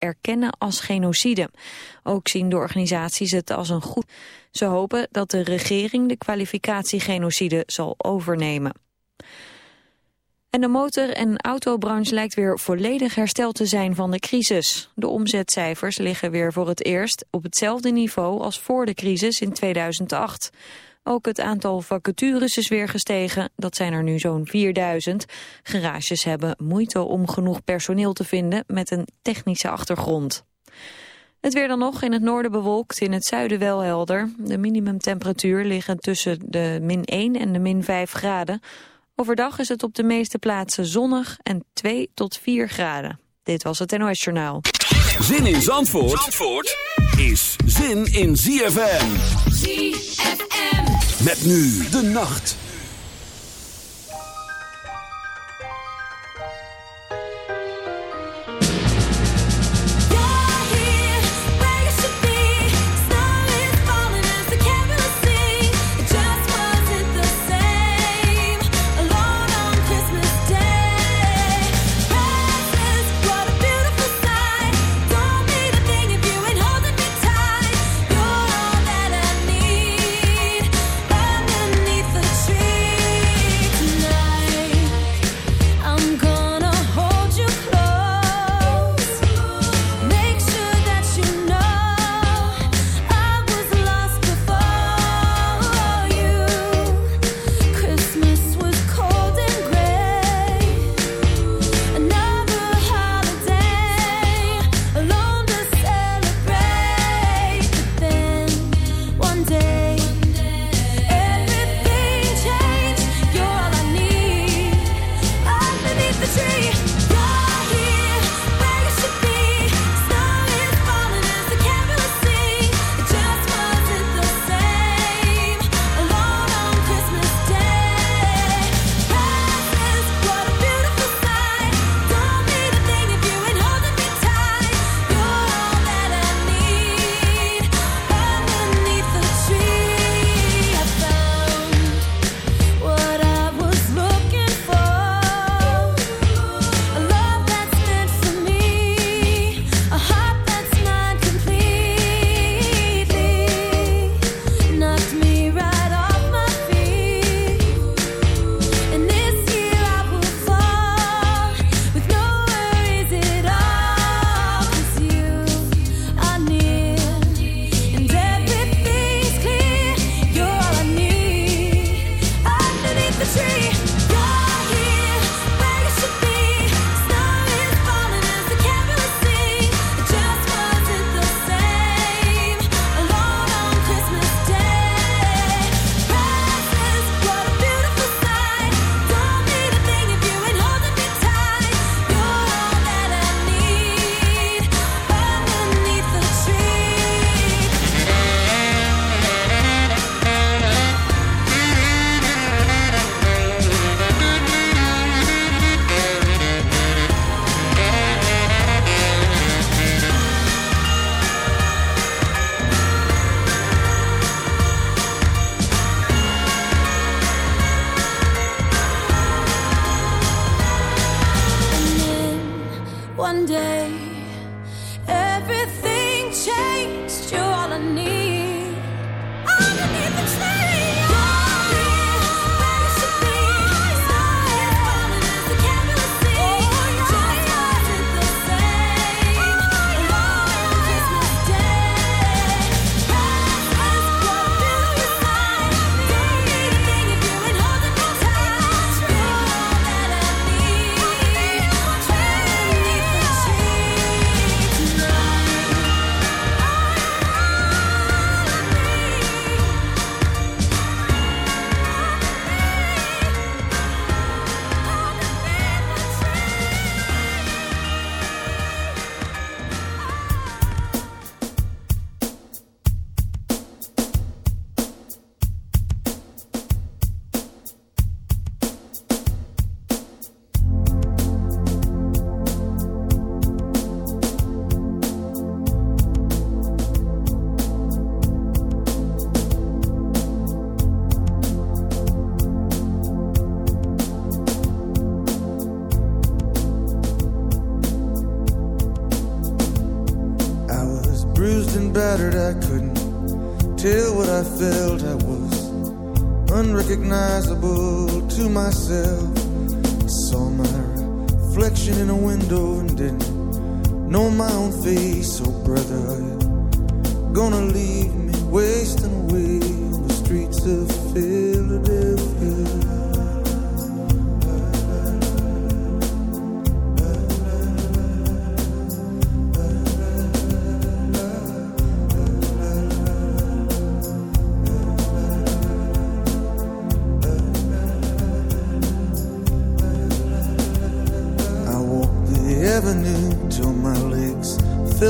erkennen als genocide. Ook zien de organisaties het als een goed... Ze hopen dat de regering de kwalificatie genocide zal overnemen. En de motor- en autobranche lijkt weer volledig hersteld te zijn van de crisis. De omzetcijfers liggen weer voor het eerst op hetzelfde niveau als voor de crisis in 2008. Ook het aantal vacatures is weer gestegen. Dat zijn er nu zo'n 4000. Garages hebben moeite om genoeg personeel te vinden met een technische achtergrond. Het weer dan nog, in het noorden bewolkt, in het zuiden wel helder. De minimumtemperatuur liggen tussen de min 1 en de min 5 graden. Overdag is het op de meeste plaatsen zonnig en 2 tot 4 graden. Dit was het NOS Journaal. Zin in Zandvoort, Zandvoort is zin in ZFM. ZFM. Met nu de nacht.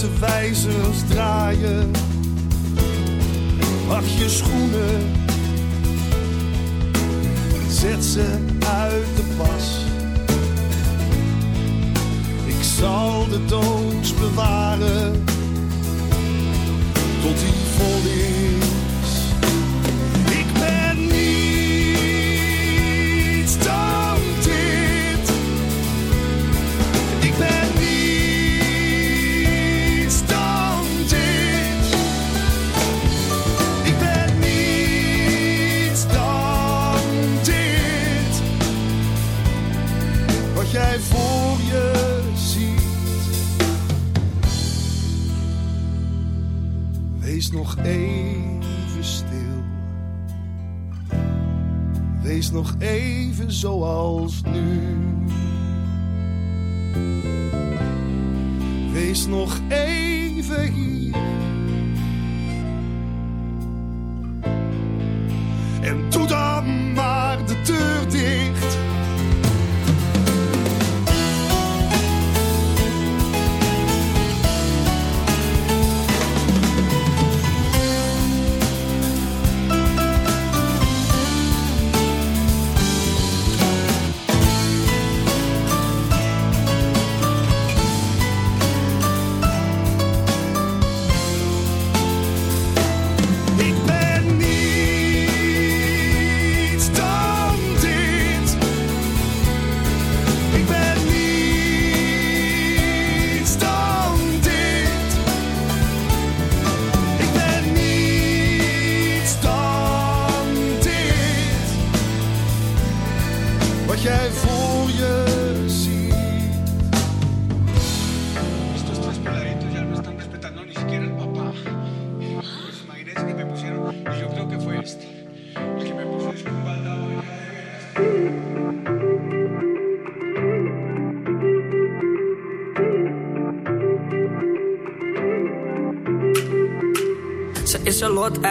De wijzers draaien. Wacht je schoenen. Zet ze uit de pas. Ik zal de doos bewaren. Tot die vol nog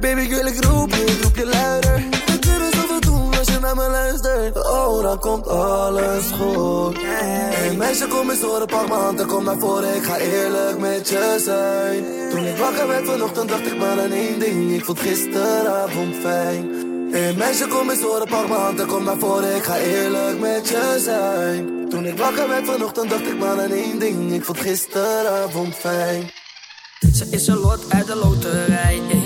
Baby, ik wil ik roep je, roep je luider. We kunnen zoveel doen als je naar me luistert. Oh, dan komt alles goed. Hey meisje, kom eens horen, pak m'n hand en kom naar voren. Ik ga eerlijk met je zijn. Toen ik wakker werd vanochtend, dacht ik maar aan één ding. Ik vond gisteravond fijn. Hey meisje, kom eens horen, pak m'n hand en kom naar voren. Ik ga eerlijk met je zijn. Toen ik wakker werd vanochtend, dacht ik maar aan één ding. Ik vond gisteravond fijn. Ze is een lot uit de loterij. ey.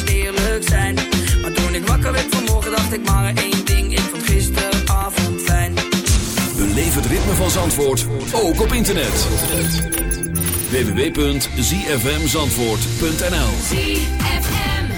dacht ik maar één ding. Ik vond gisteravond fijn. Beleef het ritme van Zandvoort, ook op internet. www.zfmzandvoort.nl Hasn't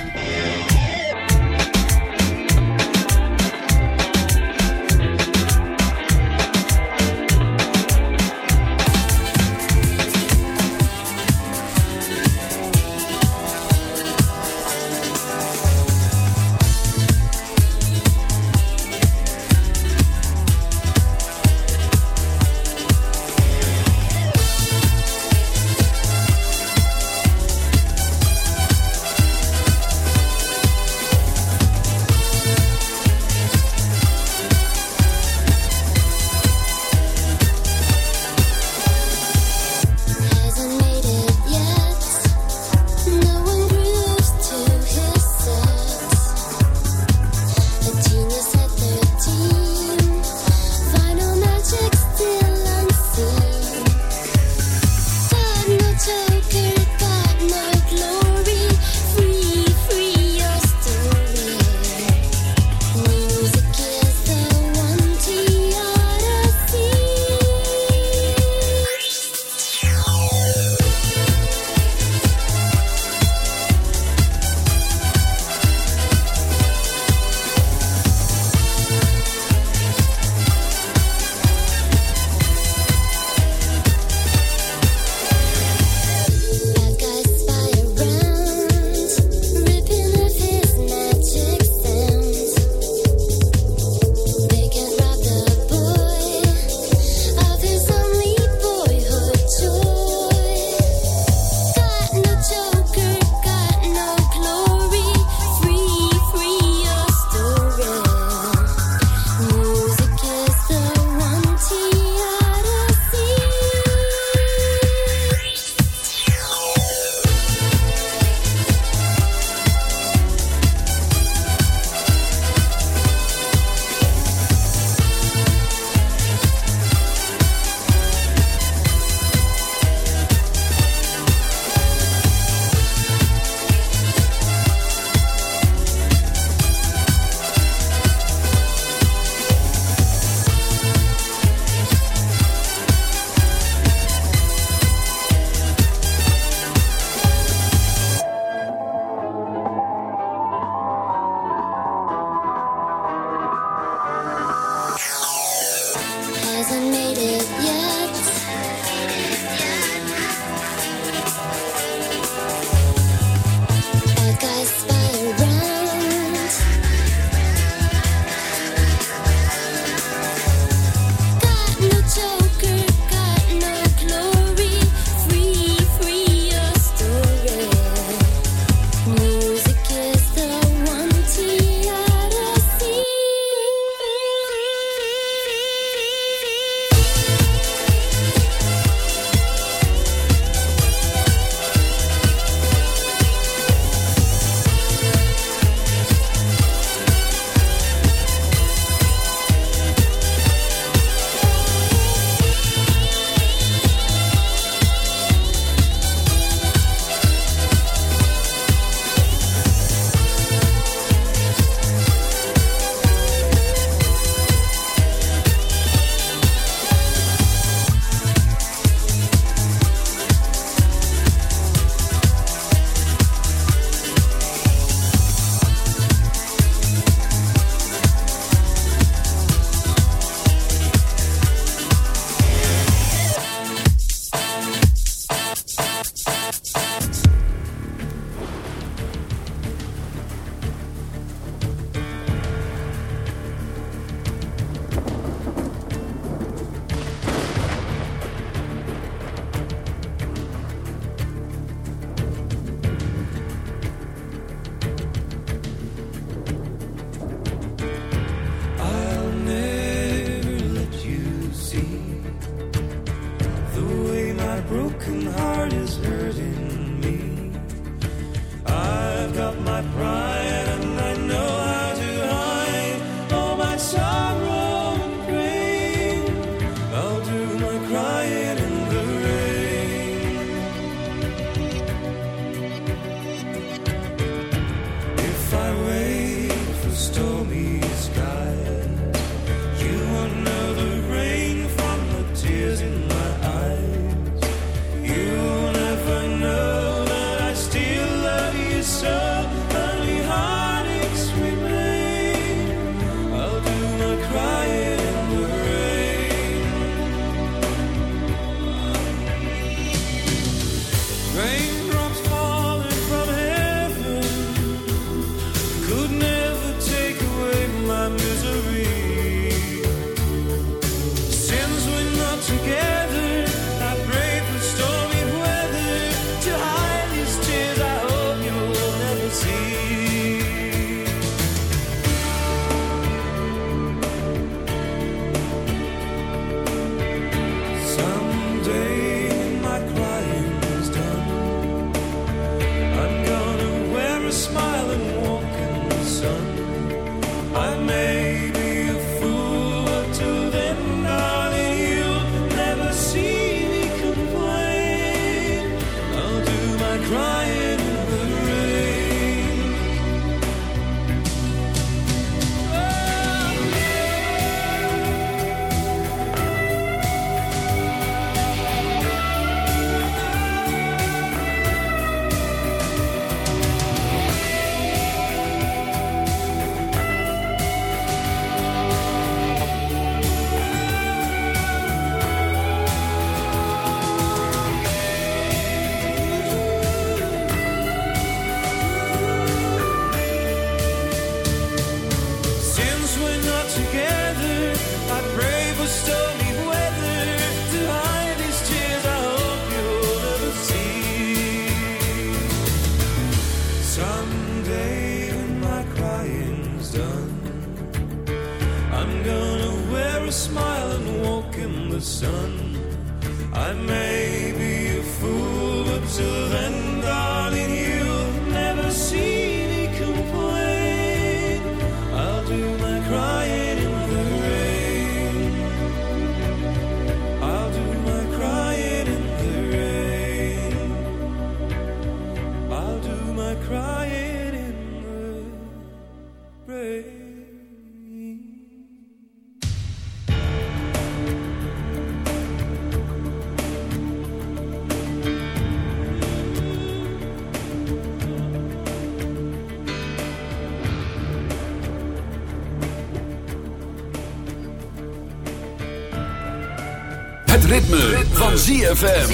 ritme, ritme. van ZFM.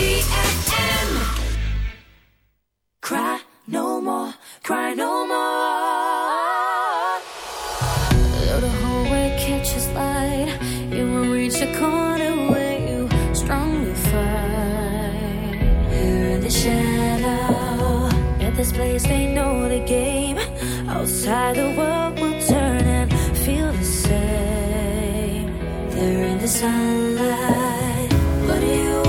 Cry no more, cry no more. Though the hallway catches light, you will reach a corner where you strongly fight. Here in the shadow, at this place they know the game. Outside the world will turn and feel the same. They're in the sunlight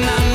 night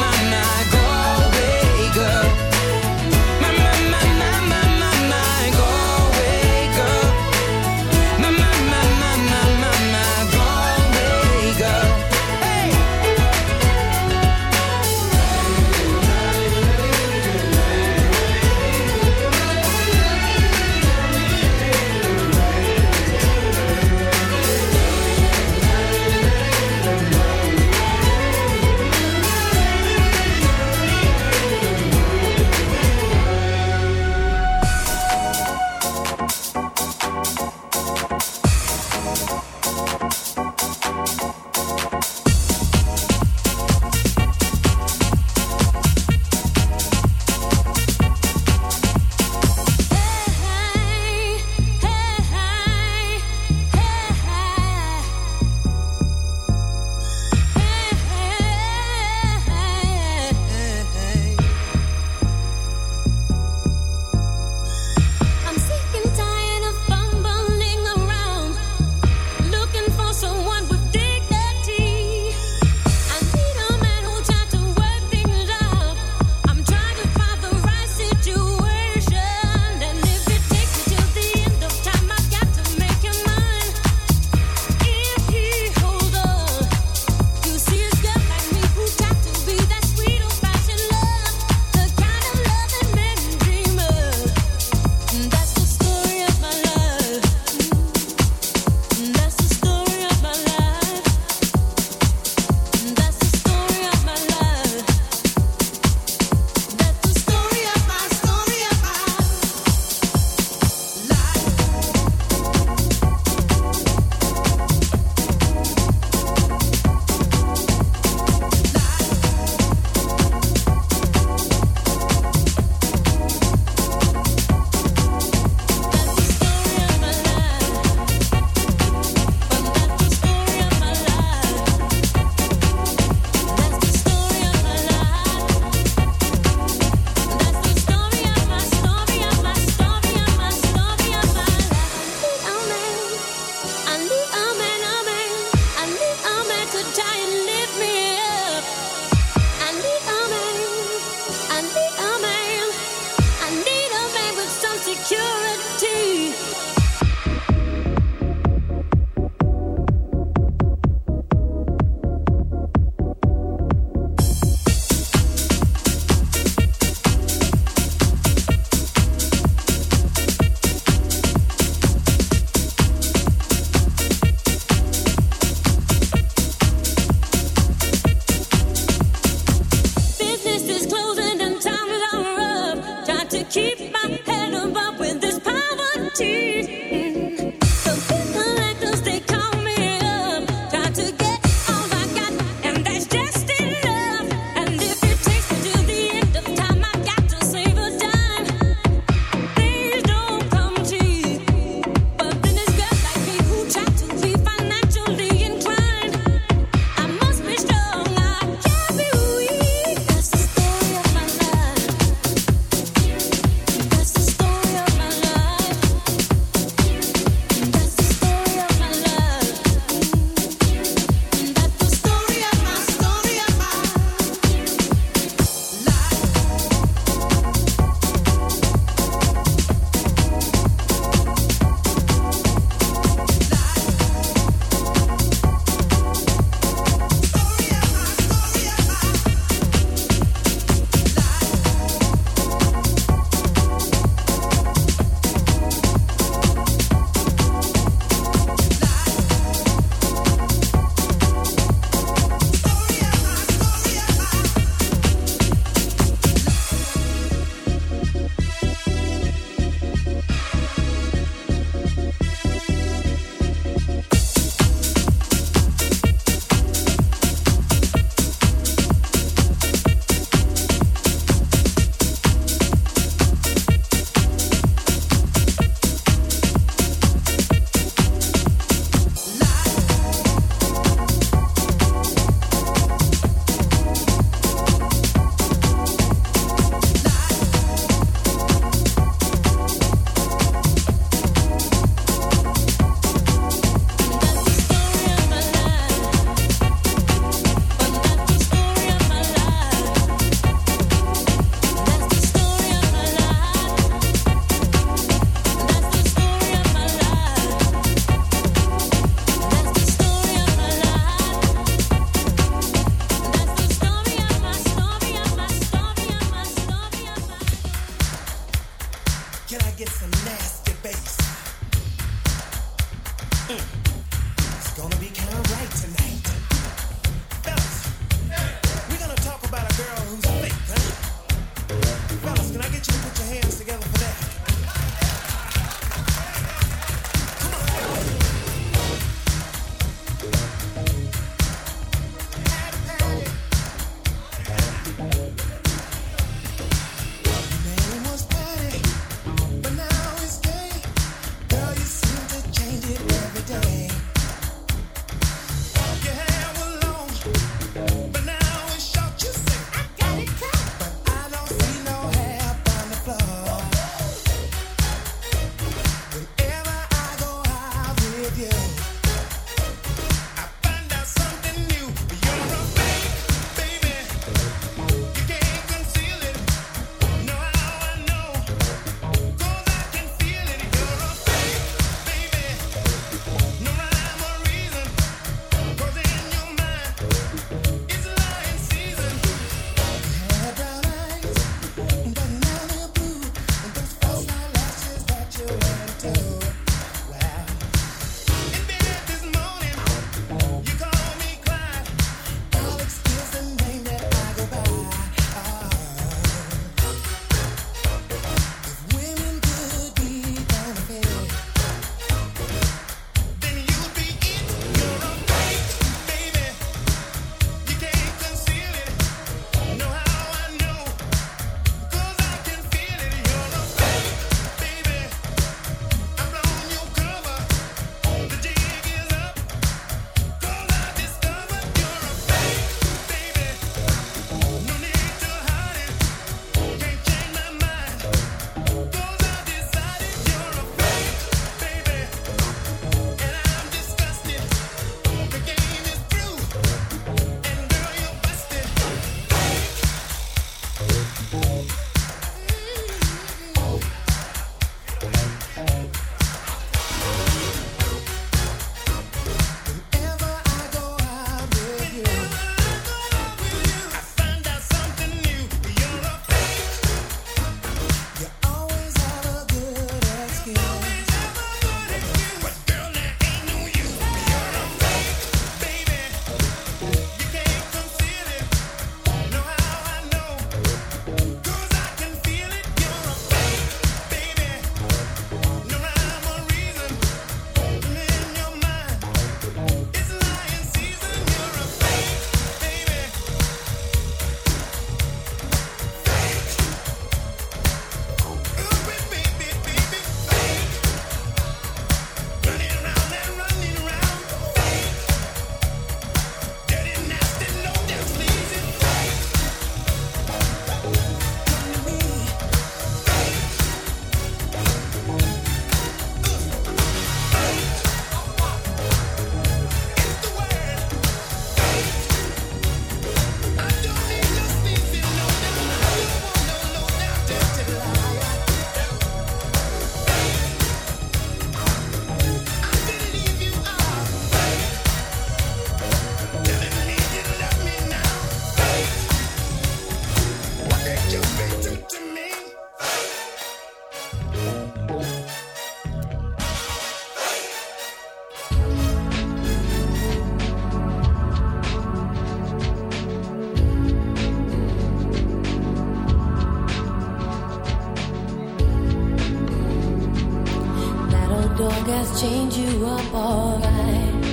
alright.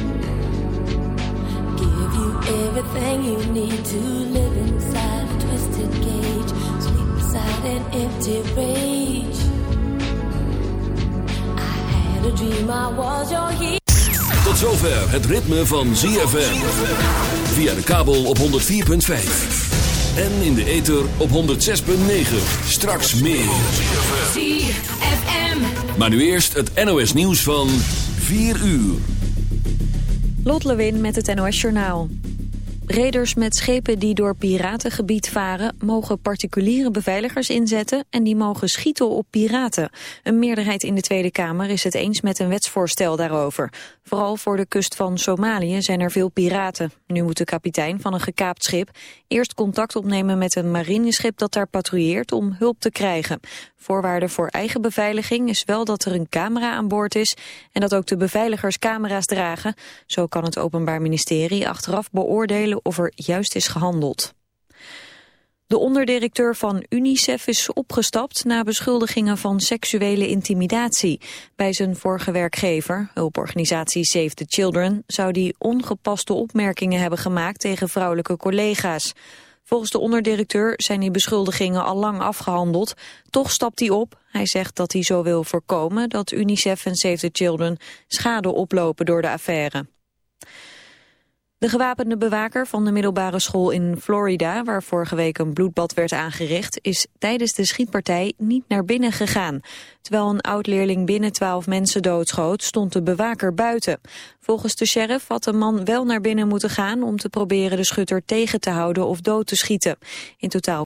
Give you everything you need to live inside a twisted cage, sleep beside an empty rage. I had a dream I was your hero. Tot zover het ritme van ZFM. Via de kabel op 104.5. En in de ether op 106.9. Straks meer. ZFM. Maar nu eerst het NOS nieuws van... 4 uur. Lot Lewin met het NOS Journaal. Reders met schepen die door piratengebied varen... mogen particuliere beveiligers inzetten en die mogen schieten op piraten. Een meerderheid in de Tweede Kamer is het eens met een wetsvoorstel daarover. Vooral voor de kust van Somalië zijn er veel piraten. Nu moet de kapitein van een gekaapt schip eerst contact opnemen met een marineschip dat daar patrouilleert om hulp te krijgen. Voorwaarde voor eigen beveiliging is wel dat er een camera aan boord is en dat ook de beveiligers camera's dragen. Zo kan het Openbaar Ministerie achteraf beoordelen of er juist is gehandeld. De onderdirecteur van UNICEF is opgestapt na beschuldigingen van seksuele intimidatie. Bij zijn vorige werkgever, hulporganisatie Save the Children, zou die ongepaste opmerkingen hebben gemaakt tegen vrouwelijke collega's. Volgens de onderdirecteur zijn die beschuldigingen al lang afgehandeld. Toch stapt hij op. Hij zegt dat hij zo wil voorkomen dat UNICEF en Save the Children schade oplopen door de affaire. De gewapende bewaker van de middelbare school in Florida, waar vorige week een bloedbad werd aangericht, is tijdens de schietpartij niet naar binnen gegaan. Terwijl een oud-leerling binnen twaalf mensen doodschoot, stond de bewaker buiten. Volgens de sheriff had de man wel naar binnen moeten gaan om te proberen de schutter tegen te houden of dood te schieten. In totaal